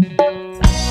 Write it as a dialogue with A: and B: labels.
A: Bye.